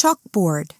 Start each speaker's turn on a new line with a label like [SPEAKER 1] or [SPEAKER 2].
[SPEAKER 1] chalkboard.